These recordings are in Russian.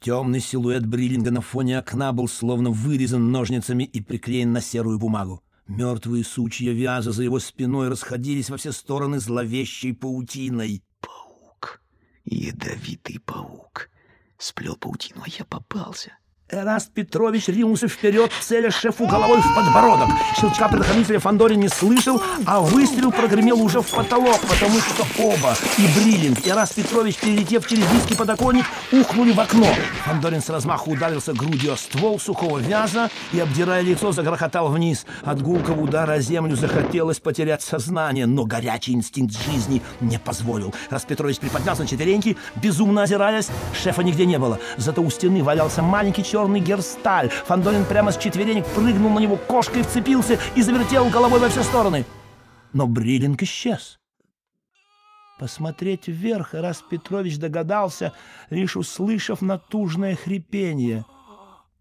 Темный силуэт Бриллинга на фоне окна был словно вырезан ножницами и приклеен на серую бумагу. Мертвые сучья вяза за его спиной расходились во все стороны зловещей паутиной. Паук, ядовитый паук, сплел паутину, а я попался. Эраст Петрович ринулся вперед, целя шефу головой в подбородок. Щелчка предохранителя Фандорин не слышал, а выстрел прогремел уже в потолок, потому что оба, и Бриллинг, и Эраст Петрович, перелетев через низкий подоконник, ухнули в окно. Фандорин с размаху ударился грудью о ствол сухого вяза и, обдирая лицо, загрохотал вниз. От гулкого удара о землю захотелось потерять сознание, но горячий инстинкт жизни не позволил. Эраст Петрович приподнялся на четвереньки, безумно озираясь. Шефа нигде не было, зато у стены валялся маленький черный черный герсталь. Фандорин прямо с четверенек прыгнул на него, кошкой вцепился и завертел головой во все стороны. Но Бриллинг исчез. Посмотреть вверх раз Петрович догадался, лишь услышав натужное хрипение.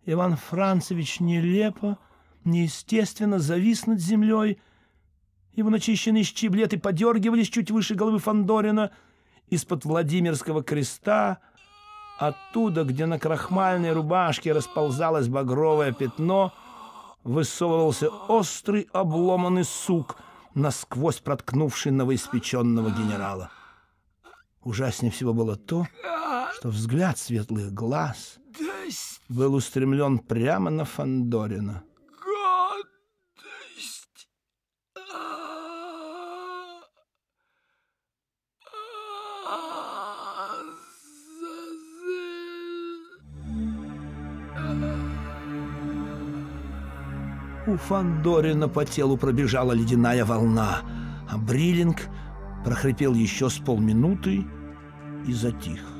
Иван Францевич нелепо, неестественно завис над землей. Его начищенные щеблеты подергивались чуть выше головы Фандорина. Из-под Владимирского креста Оттуда, где на крахмальной рубашке расползалось багровое пятно, высовывался острый обломанный сук, насквозь проткнувший новоиспеченного генерала. Ужаснее всего было то, что взгляд светлых глаз был устремлен прямо на Фандорина. У Фандорина по телу пробежала ледяная волна, а Бриллинг прохрипел еще с полминуты и затих.